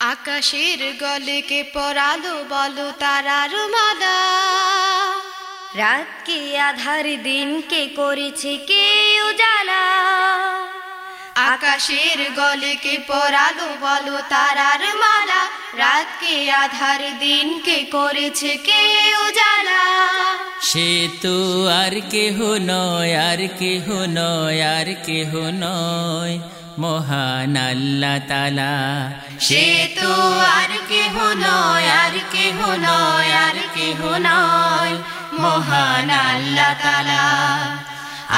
আকাশের গলেকে পরালো বলো তারার মালা। রাতকে আধার দিনকে করেছে কে উজালা। আকাশের গলেকে পরালো বলো তারার মালা। রাতকে আধার দিনকে করেছে কে উজালা। সে তো আর কেহ নয় আর কেহ নয় আর কেহ নয়। মহান আল্লাহ তালা সে তো আর কেহ নয়, আর কেহ নয়, আর কেহ নয়। মহান আল্লাহ তালা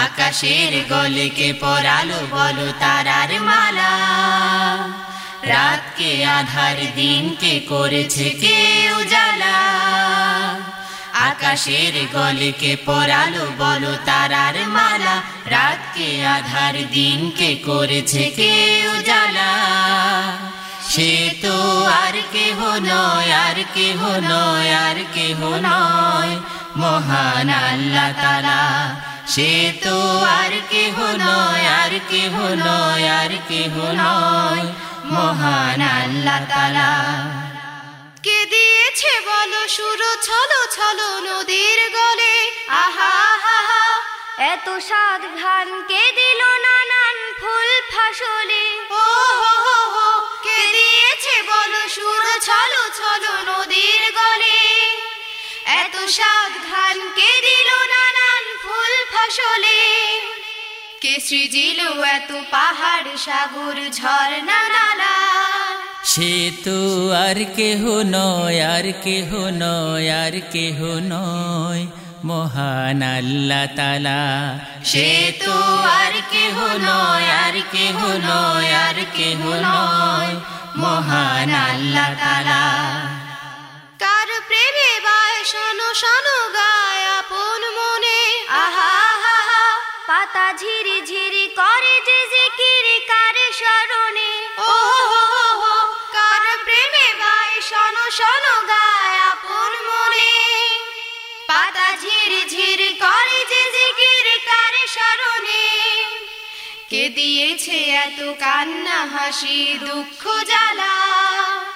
আকাশের গলেকে পরালো বলো তারার মালা। রাতকে আধার দিনকে করেছে কেউ উজালা আকাশের গলেকে পরালো বলো তারার মালা। রাতকে আধার, দিনকে করেছে কে উজালা সে তো আর কেহ নয়, আর কেহ নয়, আর কেহ নয়, মহান আল্লাহ তালা সে তো আর কেহ নয়, আর কেহ নয়, আর কেহ নয়, মহান আল্লাহ কে দিয়েছে বলো সুর, ছলো ছলো নদীর গলে। আহা, হা হা। এত সাত ঘান কে দিল নানান ফুল ফাসলে? ও, হো হো হো, কে দিয়েছে বলো সুর, ছলো ছলো নদীর গলে? এত সাত ঘান কে দিল নানান ফুল ফসলে? কে সৃজিল এত পাহাড়, সাগর, ঝর্ণা, নালা? সে তো আর কেহ নয়, আর কেহ নয়, আর কেহ নয়। মহান আল্লাহ তালা সে তো আর কেহ নয়, আর কেহ নয়, আর কেহ নয়। মহান আল্লাহ তালা কার প্রেমে বায় শোনো শোনো গায় আপন মনে। আহা হা পাতা ঝিরি ঝিরি করে যে জিকির, কার স্মরণে ঝিরি ঝিরি করে যে জিকির কার স্মরণে। কে দিয়েছে এত কান্না হাসি দুঃখ জ্বালা?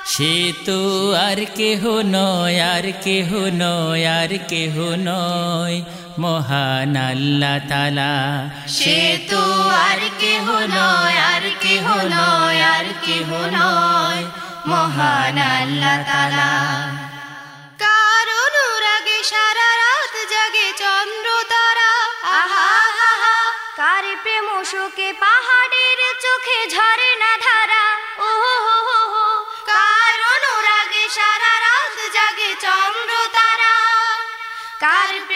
সে তো আর কেহ নয় আর কেহ নয় আর কেহ নয় মহান আল্লাহ তালা সে তো আর কেহ নয় আর কেহ নয় আর কেহ নয় মহান আল্লাহ তালা কার অনুরাগে সারা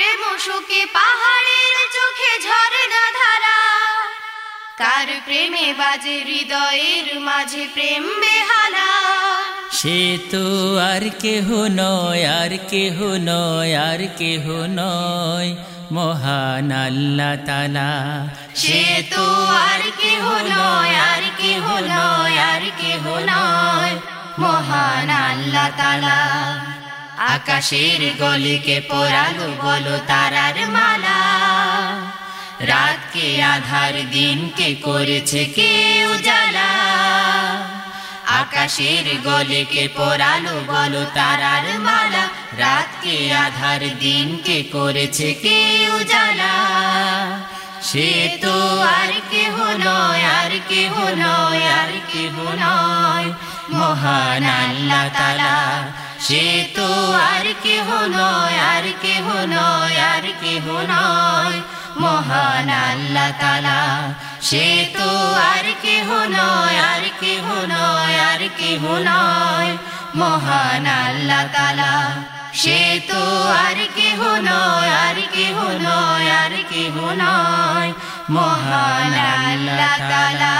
কার প্রেম পাহাড়ের চোখে ঝরে না ধারা। কার প্রেমে বাজে হৃদয়ের মাঝে প্রেম বেহালা। সে তো আর কেহ নয় আর কেহ নয় আর কেহ নয় মহান আল্লাহ তালা সে তো আর কেহ নয় আর কেহ নয় আর কেহ নয় মহান আল্লাহ তালা আকাশের গলিকে পরালো বলো তারার মালা। রাতকে আধার, দিনকে করেছে কে উজালা। আকাশের গলেকে পরালো বলো তারার মালা। রাতকে আধার, দিনকে করেছে কে উজালা। সে তো আর কেহ নয়, আর কেহ নয়, আর কেহ নয়। মহান আল্লাহ তালা সে তো আর কেহ নয়, আর কেহ নয়, আর কেহ নয়। মহান আল্লাহ তালা সে তো আর কেহ নয়, আর কেহ নয়, আর কেহ নয়। মহান আল্লাহ তালা সে তো আর কেহ নয়, আর কেহ নয়, আর কেহ নয়। মহান আল্লাহ তালা